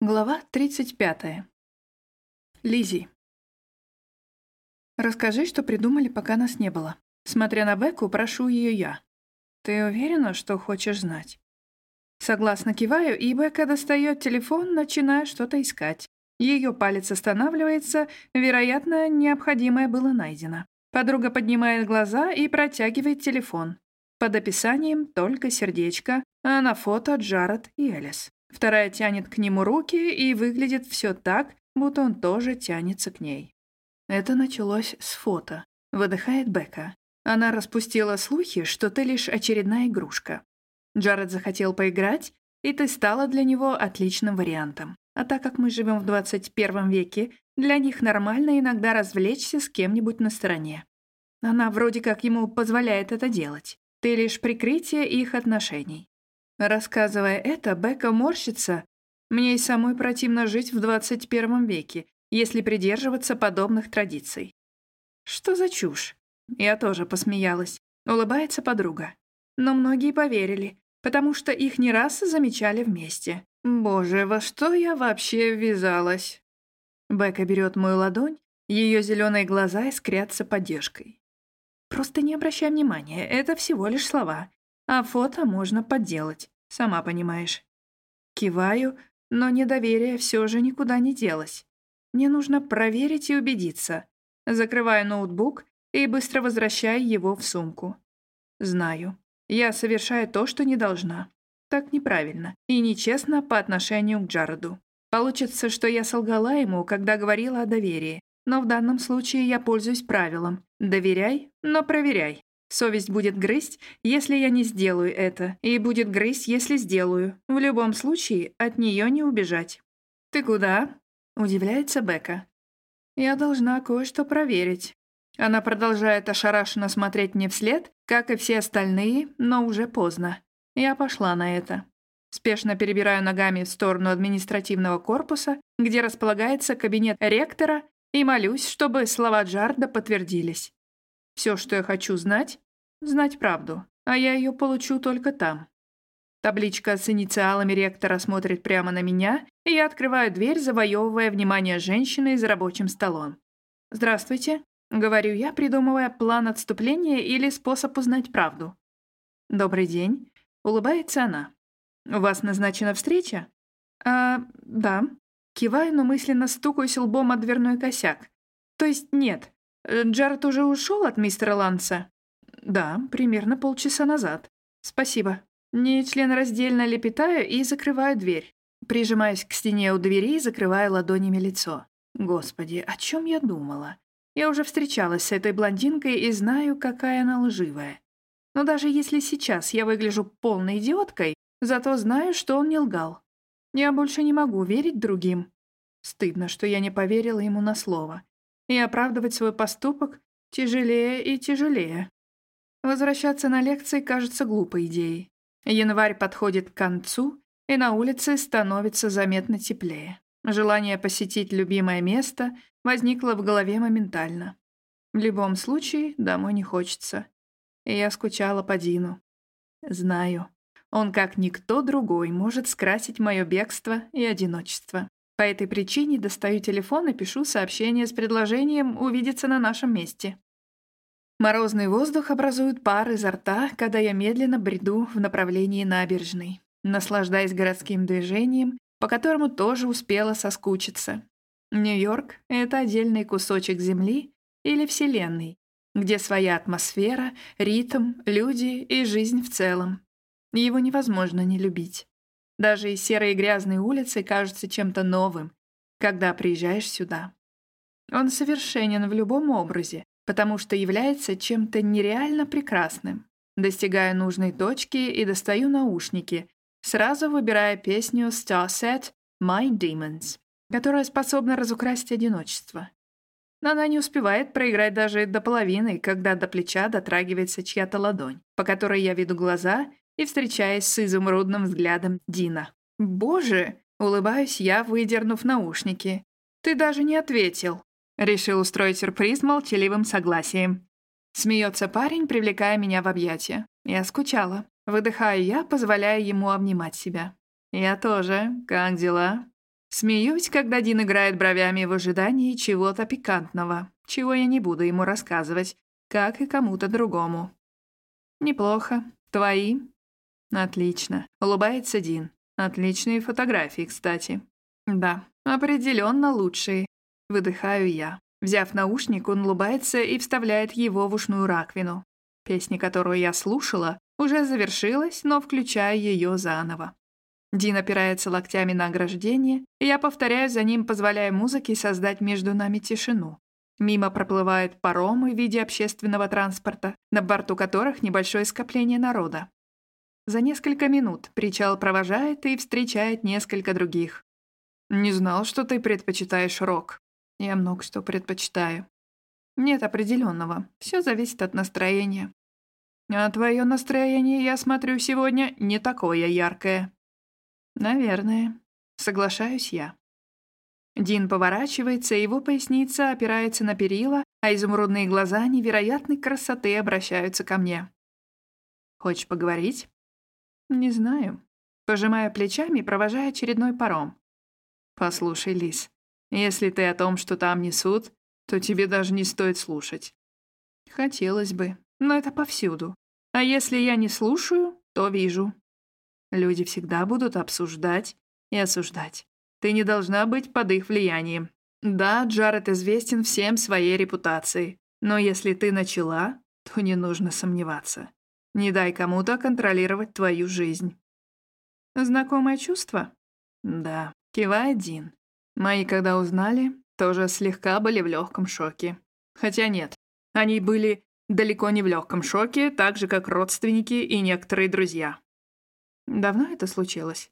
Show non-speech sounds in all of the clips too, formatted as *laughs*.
Глава 35. Лизи. Расскажи, что придумали, пока нас не было. Смотря на Бекку, прошу ее я. Ты уверена, что хочешь знать? Согласно киваю, и Бекка достает телефон, начиная что-то искать. Ее палец останавливается, вероятно, необходимое было найдено. Подруга поднимает глаза и протягивает телефон. Под описанием только сердечко, а на фото Джаред и Элис. Вторая тянет к нему руки, и выглядит все так, будто он тоже тянется к ней. Это началось с фото. Выдыхает Бека. Она распустила слухи, что ты лишь очередная игрушка. Джаред захотел поиграть, и ты стала для него отличным вариантом. А так как мы живем в 21 веке, для них нормально иногда развлечься с кем-нибудь на стороне. Она вроде как ему позволяет это делать. Ты лишь прикрытие их отношений. Рассказывая это, Бека морщится. Мне и самой противно жить в 21 веке, если придерживаться подобных традиций. Что за чушь? Я тоже посмеялась. Улыбается подруга. Но многие поверили, потому что их не раз замечали вместе. Боже, во что я вообще ввязалась? Бека берет мою ладонь, ее зеленые глаза искрятся поддержкой. Просто не обращай внимания, это всего лишь слова. А фото можно подделать, сама понимаешь. Киваю, но недоверие все же никуда не делось. Мне нужно проверить и убедиться. Закрываю ноутбук и быстро возвращаю его в сумку. Знаю, я совершаю то, что не должна. Так неправильно и нечестно по отношению к Джареду. Получится, что я солгала ему, когда говорила о доверии, но в данном случае я пользуюсь правилом «доверяй, но проверяй». Совесть будет грызть, если я не сделаю это, и будет грызть, если сделаю. В любом случае, от нее не убежать. «Ты куда?» — удивляется Бека. «Я должна кое-что проверить». Она продолжает ошарашенно смотреть мне вслед, как и все остальные, но уже поздно. Я пошла на это. Спешно перебираю ногами в сторону административного корпуса, где располагается кабинет ректора, и молюсь, чтобы слова Джарда подтвердились. Все, что я хочу знать, знать правду, а я ее получу только там. Табличка с инициалами ректора смотрит прямо на меня, и я открываю дверь, завоевывая внимание женщины за рабочим столом. «Здравствуйте», — говорю я, придумывая план отступления или способ узнать правду. «Добрый день», — улыбается она. «У вас назначена встреча?» «А, да». Киваю, но мысленно стукаюсь лбом от дверной косяк. «То есть нет, Джаред уже ушел от мистера Ланса? Да, примерно полчаса назад. Спасибо. Не членораздельно лепетаю и закрываю дверь. Прижимаюсь к стене у двери и закрываю ладонями лицо. Господи, о чем я думала? Я уже встречалась с этой блондинкой и знаю, какая она лживая. Но даже если сейчас я выгляжу полной идиоткой, зато знаю, что он не лгал. Я больше не могу верить другим. Стыдно, что я не поверила ему на слово и оправдывать свой поступок тяжелее и тяжелее. Возвращаться на лекции кажется глупой идеей. Январь подходит к концу, и на улице становится заметно теплее. Желание посетить любимое место возникло в голове моментально. В любом случае, домой не хочется. И я скучала по Дину. Знаю, он, как никто другой, может скрасить мое бегство и одиночество. По этой причине достаю телефон и пишу сообщение с предложением увидеться на нашем месте. Морозный воздух образует пар изо рта, когда я медленно бреду в направлении набережной, наслаждаясь городским движением, по которому тоже успела соскучиться. Нью-Йорк — это отдельный кусочек земли или вселенной, где своя атмосфера, ритм, люди и жизнь в целом. Его невозможно не любить. Даже и серые грязные улицы кажутся чем-то новым, когда приезжаешь сюда. Он совершенен в любом образе, потому что является чем-то нереально прекрасным. Достигаю нужной точки и достаю наушники, сразу выбирая песню Starset «My Demons», которая способна разукрасить одиночество. Но она не успевает проиграть даже до половины, когда до плеча дотрагивается чья-то ладонь, по которой я веду глаза и встречаясь с изумрудным взглядом Дина. «Боже!» — улыбаюсь я, выдернув наушники. «Ты даже не ответил!» Решил устроить сюрприз молчаливым согласием. Смеется парень, привлекая меня в объятия. Я скучала. Выдыхаю я, позволяя ему обнимать себя. «Я тоже. Как дела?» Смеюсь, когда Дин играет бровями в ожидании чего-то пикантного, чего я не буду ему рассказывать, как и кому-то другому. «Неплохо. Твои?» «Отлично», — улыбается Дин. «Отличные фотографии, кстати». «Да, определенно лучшие», — выдыхаю я. Взяв наушник, он улыбается и вставляет его в ушную раковину. Песня, которую я слушала, уже завершилась, но включаю ее заново. Дин опирается локтями на ограждение, и я повторяю за ним, позволяя музыке создать между нами тишину. Мимо проплывают паромы в виде общественного транспорта, на борту которых небольшое скопление народа. За несколько минут причал провожает и встречает несколько других. «Не знал, что ты предпочитаешь рок». «Я много что предпочитаю». «Нет определенного. Все зависит от настроения». «А твое настроение, я смотрю, сегодня не такое яркое». «Наверное. Соглашаюсь я». Дин поворачивается, его поясница опирается на перила, а изумрудные глаза невероятной красоты обращаются ко мне. «Хочешь поговорить?» «Не знаю». Пожимая плечами, провожая очередной паром. «Послушай, Лис, если ты о том, что там несут, то тебе даже не стоит слушать». «Хотелось бы, но это повсюду. А если я не слушаю, то вижу. Люди всегда будут обсуждать и осуждать. Ты не должна быть под их влиянием. Да, Джаред известен всем своей репутацией, но если ты начала, то не нужно сомневаться. Не дай кому-то контролировать твою жизнь. Знакомое чувство? Да, кивает Дин. Мои, когда узнали, тоже слегка были в легком шоке. Хотя нет, они были далеко не в легком шоке, так же, как родственники и некоторые друзья. Давно это случилось?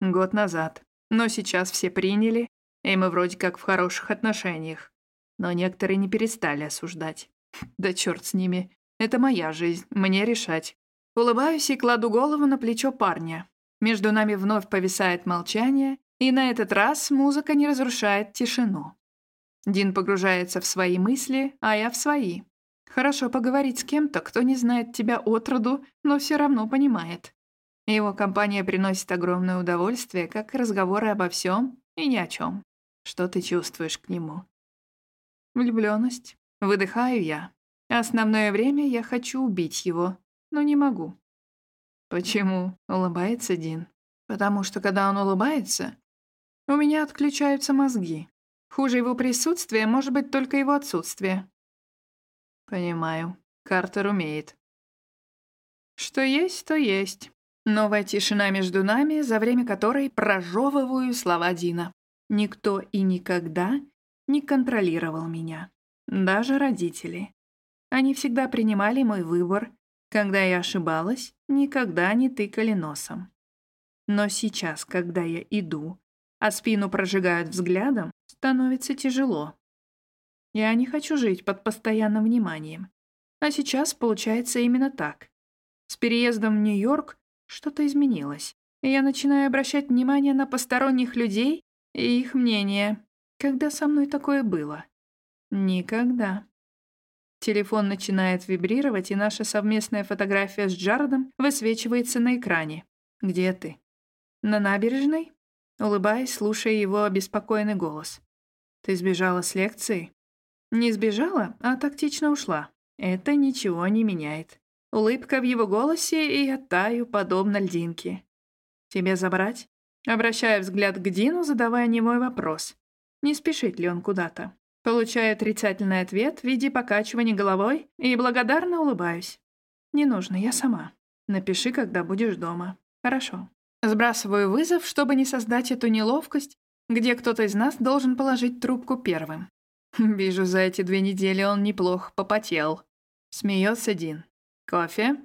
Год назад. Но сейчас все приняли, и мы вроде как в хороших отношениях. Но некоторые не перестали осуждать. *laughs* Да черт с ними. Это моя жизнь, мне решать. Улыбаюсь и кладу голову на плечо парня. Между нами вновь повисает молчание, и на этот раз музыка не разрушает тишину. Дин погружается в свои мысли, а я в свои. Хорошо поговорить с кем-то, кто не знает тебя от роду, но все равно понимает. Его компания приносит огромное удовольствие, как разговоры обо всем и ни о чем. Что ты чувствуешь к нему? Влюбленность. Выдыхаю я. Основное время я хочу убить его, но не могу. Почему? Улыбается Дин. Потому что, когда он улыбается, у меня отключаются мозги. Хуже его присутствия может быть только его отсутствие. Понимаю. Картер умеет. Что есть, то есть. Новая тишина между нами, за время которой прожевываю слова Дина. Никто и никогда не контролировал меня. Даже родители. Они всегда принимали мой выбор. Когда я ошибалась, никогда не тыкали носом. Но сейчас, когда я иду, а спину прожигают взглядом, становится тяжело. Я не хочу жить под постоянным вниманием. А сейчас получается именно так. С переездом в Нью-Йорк что-то изменилось. Я начинаю обращать внимание на посторонних людей и их мнение. Когда со мной такое было? Никогда. Телефон начинает вибрировать, и наша совместная фотография с Джаредом высвечивается на экране. «Где ты?» «На набережной?» Улыбаясь, слушая его обеспокоенный голос. «Ты сбежала с лекции?» «Не сбежала, а тактично ушла. Это ничего не меняет. Улыбка в его голосе, и я таю, подобно льдинке. «Тебе забрать?» Обращаю взгляд к Дину, задавая немой вопрос. Не спешит ли он куда-то? Получаю отрицательный ответ в виде покачивания головой и благодарно улыбаюсь. «Не нужно, я сама. Напиши, когда будешь дома. Хорошо». Сбрасываю вызов, чтобы не создать эту неловкость, где кто-то из нас должен положить трубку первым. *laughs* Вижу, за эти две недели он неплохо попотел. Смеется Дин. «Кофе?»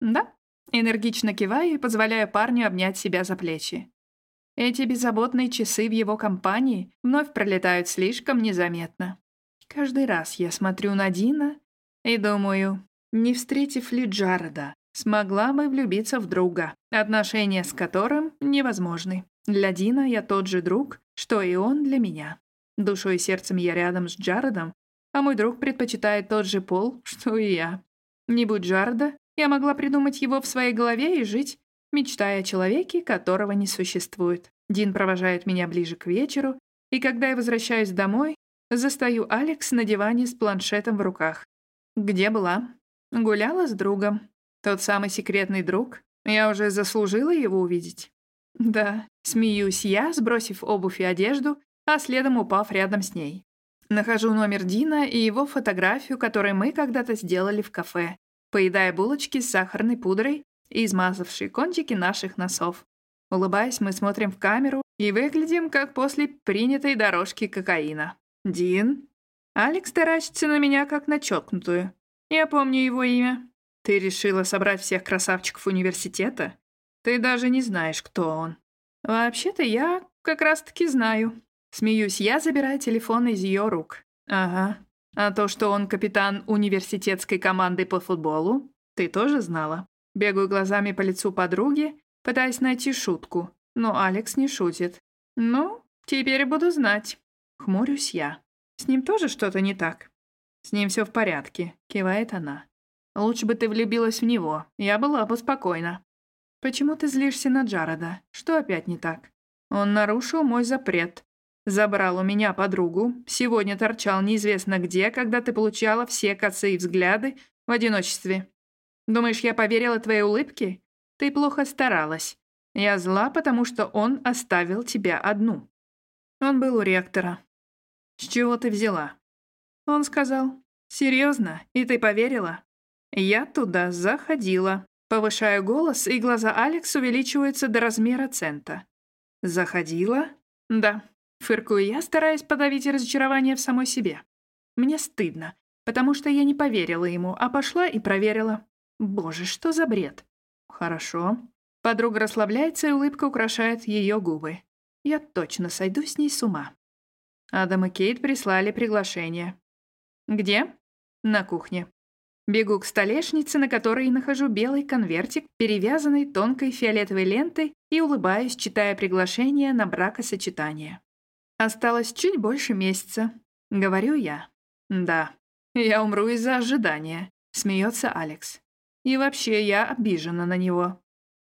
«Да». Энергично киваю и позволяю парню обнять себя за плечи. Эти беззаботные часы в его компании вновь пролетают слишком незаметно. Каждый раз я смотрю на Дина и думаю, не встретив ли Джареда, смогла бы влюбиться в друга, отношения с которым невозможны. Для Дина я тот же друг, что и он для меня. Душой и сердцем я рядом с Джаредом, а мой друг предпочитает тот же пол, что и я. Не будь Джарда, я могла придумать его в своей голове и жить, мечтая о человеке, которого не существует. Дин провожает меня ближе к вечеру, и когда я возвращаюсь домой, застаю Алекс на диване с планшетом в руках. Где была? Гуляла с другом. Тот самый секретный друг. Я уже заслужила его увидеть. Да, смеюсь я, сбросив обувь и одежду, а следом упав рядом с ней. Нахожу номер Дина и его фотографию, которую мы когда-то сделали в кафе, поедая булочки с сахарной пудрой и измазавшие кончики наших носов. Улыбаясь, мы смотрим в камеру и выглядим, как после принятой дорожки кокаина. «Дин?» Алекс таращится на меня, как на чокнутую. Я помню его имя. Ты решила собрать всех красавчиков университета? Ты даже не знаешь, кто он. Вообще-то я как раз-таки знаю. Смеюсь я, забирая телефон из ее рук. Ага. А то, что он капитан университетской команды по футболу, ты тоже знала. Бегаю глазами по лицу подруги, пытаясь найти шутку, но Алекс не шутит. Ну, теперь буду знать. Хмурюсь я. С ним тоже что-то не так. С ним все в порядке, кивает она. Лучше бы ты влюбилась в него, я была бы спокойна. Почему ты злишься на Джареда? Что опять не так? Он нарушил мой запрет. Забрал у меня подругу, сегодня торчал неизвестно где, когда ты получала все косые взгляды в одиночестве. Думаешь, я поверила твоей улыбке? Ты плохо старалась. Я зла, потому что он оставил тебя одну. Он был у ректора. С чего ты взяла? Он сказал. Серьезно? И ты поверила? Я туда заходила. Повышаю голос, и глаза Алекс увеличиваются до размера цента. Заходила? Да. Фыркую я, стараясь подавить разочарование в самой себе. Мне стыдно, потому что я не поверила ему, а пошла и проверила. Боже, что за бред? Хорошо. Подруга расслабляется, и улыбка украшает ее губы. Я точно сойду с ней с ума. Адам и Кейт прислали приглашение. Где? На кухне. Бегу к столешнице, на которой нахожу белый конвертик, перевязанный тонкой фиолетовой лентой, и улыбаюсь, читая приглашение на бракосочетание. Осталось чуть больше месяца. Говорю я. Да, я умру из-за ожидания, смеется Алекс. И вообще, я обижена на него.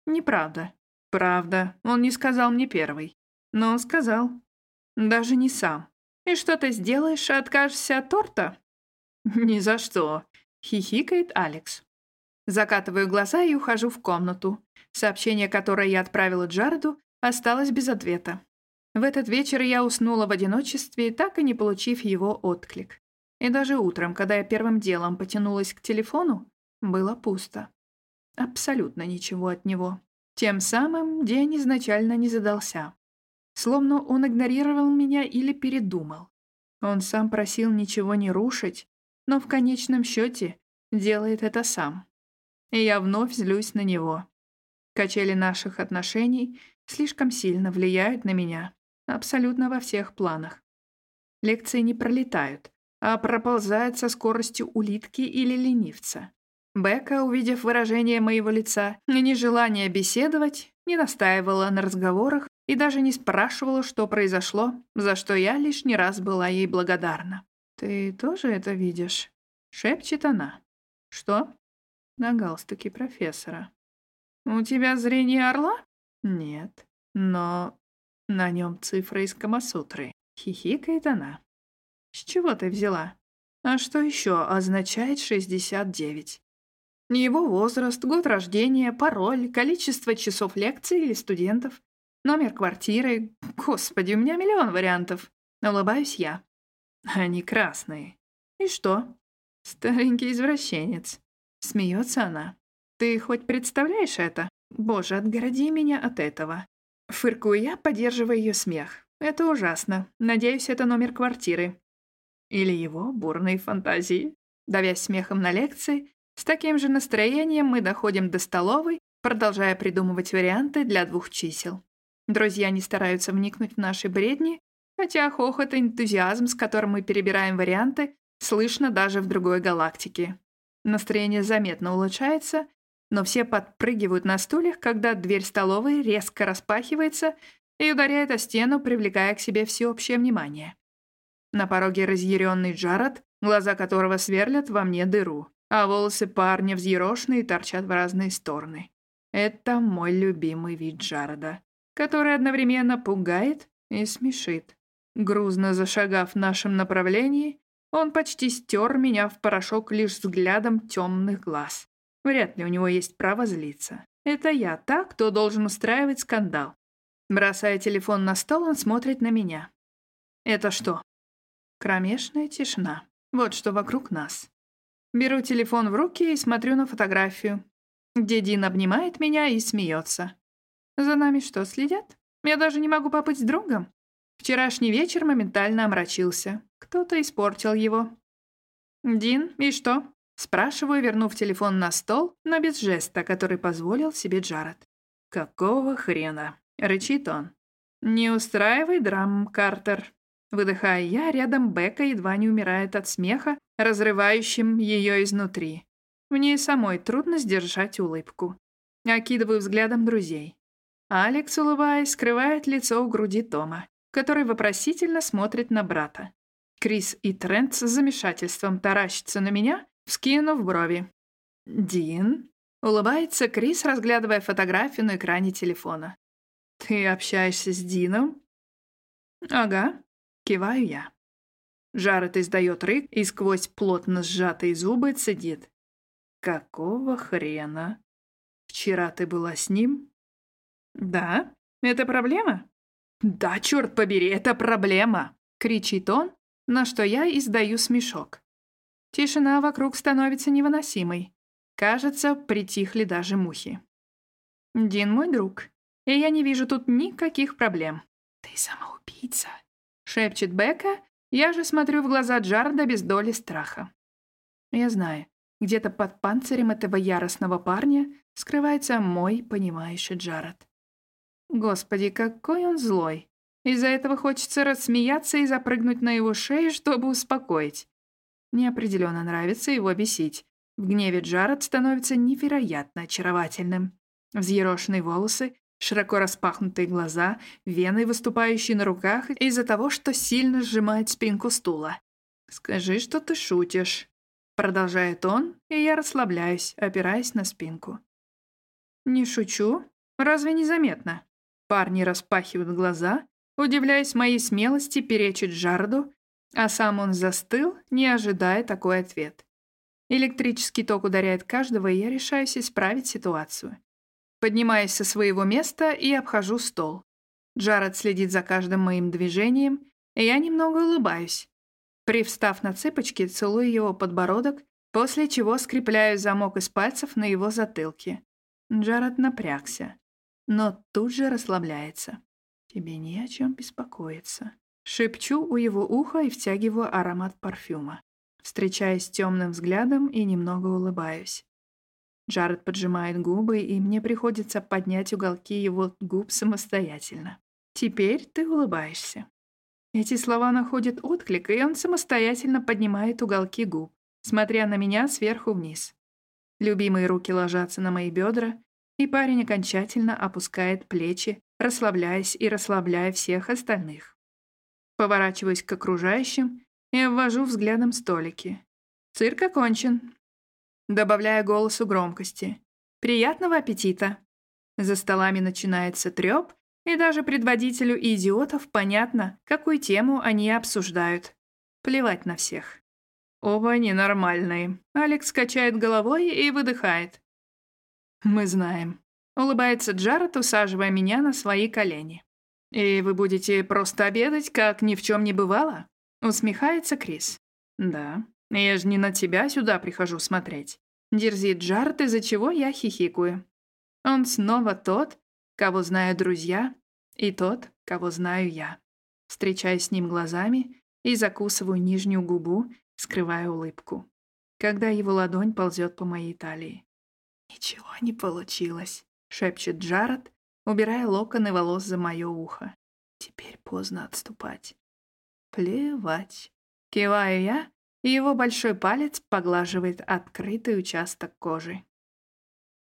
Неправда. Правда, он не сказал мне первый. Но сказал. Даже не сам. И что ты сделаешь, откажешься от торта? *laughs* Ни за что. Хихикает Алекс. Закатываю глаза и ухожу в комнату. Сообщение, которое я отправила Джареду, осталось без ответа. В этот вечер я уснула в одиночестве, так и не получив его отклик. И даже утром, когда я первым делом потянулась к телефону, было пусто. Абсолютно ничего от него. Тем самым день изначально не задался. Словно он игнорировал меня или передумал. Он сам просил ничего не рушить, но в конечном счете делает это сам. И я вновь злюсь на него. Качели наших отношений слишком сильно влияют на меня, абсолютно во всех планах. Лекции не пролетают, а проползают со скоростью улитки или ленивца. Бека, увидев выражение моего лица и нежелание беседовать, не настаивала на разговорах и даже не спрашивала, что произошло, за что я лишний раз была ей благодарна. «Ты тоже это видишь?» — шепчет она. «Что?» «На галстуке профессора». «У тебя зрение орла?» «Нет, но на нем цифра из Камасутры», — хихикает она. «С чего ты взяла? А что еще означает 69?» Его возраст, год рождения, пароль, количество часов лекций или студентов, номер квартиры. Господи, у меня миллион вариантов. Улыбаюсь я. Они красные. И что? Старенький извращенец. Смеется она. Ты хоть представляешь это? Боже, отгороди меня от этого. Фыркую я, поддерживая ее смех. Это ужасно. Надеюсь, это номер квартиры. Или его бурные фантазии. Давясь смехом на лекции, с таким же настроением мы доходим до столовой, продолжая придумывать варианты для двух чисел. Друзья не стараются вникнуть в наши бредни, хотя хохот и энтузиазм, с которым мы перебираем варианты, слышно даже в другой галактике. Настроение заметно улучшается, но все подпрыгивают на стульях, когда дверь столовой резко распахивается и ударяет о стену, привлекая к себе всеобщее внимание. На пороге разъяренный Джаред, глаза которого сверлят во мне дыру а волосы парня взъерошены и торчат в разные стороны. Это мой любимый вид Джареда. который одновременно пугает и смешит. Грузно зашагав в нашем направлении, он почти стер меня в порошок лишь взглядом темных глаз. Вряд ли у него есть право злиться. Это я так, кто должен устраивать скандал. Бросая телефон на стол, он смотрит на меня. Это что? Кромешная тишина. Вот что вокруг нас. Беру телефон в руки и смотрю на фотографию, где Дин обнимает меня и смеется. За нами что, следят? Я даже не могу побыть с другом. Вчерашний вечер моментально омрачился. Кто-то испортил его. «Дин, и что?» Спрашиваю, вернув телефон на стол, но без жеста, который позволил себе Джаред. «Какого хрена?» — рычит он. «Не устраивай драм, Картер». Выдыхая я, рядом Бека едва не умирает от смеха, разрывающим ее изнутри. Мне самой трудно сдержать улыбку. Окидываю взглядом друзей. Алекс, улыбаясь, скрывает лицо у груди Тома, который вопросительно смотрит на брата. Крис и Трент с замешательством таращатся на меня, вскинув брови. «Дин?» — улыбается Крис, разглядывая фотографию на экране телефона. «Ты общаешься с Дином?» «Ага», — киваю я. Жарет издает рык и сквозь плотно сжатые зубы цедит. «Какого хрена? Вчера ты была с ним?» «Да? Это проблема?» «Да, черт побери, это проблема!» — кричит он, на что я издаю смешок. Тишина вокруг становится невыносимой. Кажется, притихли даже мухи. Дин мой друг, и я не вижу тут никаких проблем. «Ты самоубийца», — шепчет Бека, я же смотрю в глаза Джарда без доли страха. Я знаю, где-то под панцирем этого яростного парня скрывается мой понимающий Джаред. Господи, какой он злой. Из-за этого хочется рассмеяться и запрыгнуть на его шею, чтобы успокоить. Мне определенно нравится его бесить. В гневе Джаред становится невероятно очаровательным. Взъерошенные волосы, широко распахнутые глаза, вены, выступающие на руках из-за того, что сильно сжимает спинку стула. «Скажи, что ты шутишь», — продолжает он, и я расслабляюсь, опираясь на спинку. «Не шучу? Разве не заметно?» Парни распахивают глаза, удивляясь моей смелости перечить Джарду, а сам он застыл, не ожидая такой ответ. Электрический ток ударяет каждого, и я решаюсь исправить ситуацию. Поднимаюсь со своего места и обхожу стол. Джаред следит за каждым моим движением, и я немного улыбаюсь. Привстав на цыпочки, целую его подбородок, после чего скрепляю замок из пальцев на его затылке. Джаред напрягся но тут же расслабляется. «Тебе не о чем беспокоиться». Шепчу у его уха и втягиваю аромат парфюма. Встречаясь темным взглядом и немного улыбаюсь. Джаред поджимает губы, и мне приходится поднять уголки его губ самостоятельно. «Теперь ты улыбаешься». Эти слова находят отклик, и он самостоятельно поднимает уголки губ, смотря на меня сверху вниз. Любимые руки ложатся на мои бедра, и парень окончательно опускает плечи, расслабляясь и расслабляя всех остальных. Поворачиваюсь к окружающим и обвожу взглядом столики. Цирк окончен. Добавляя голосу громкости. «Приятного аппетита!» За столами начинается трёп, и даже предводителю идиотов понятно, какую тему они обсуждают. Плевать на всех. Оба ненормальные. Алекс качает головой и выдыхает. «Мы знаем», — улыбается Джаред, усаживая меня на свои колени. «И вы будете просто обедать, как ни в чем не бывало?» — усмехается Крис. «Да, я же не на тебя сюда прихожу смотреть». Дерзит Джаред, из-за чего я хихикаю. Он снова тот, кого знают друзья, и тот, кого знаю я. Встречаюсь с ним глазами и закусываю нижнюю губу, скрывая улыбку, когда его ладонь ползет по моей талии. «Ничего не получилось», — шепчет Джаред, убирая локоны волос за мое ухо. «Теперь поздно отступать». «Плевать». Киваю я, и его большой палец поглаживает открытый участок кожи.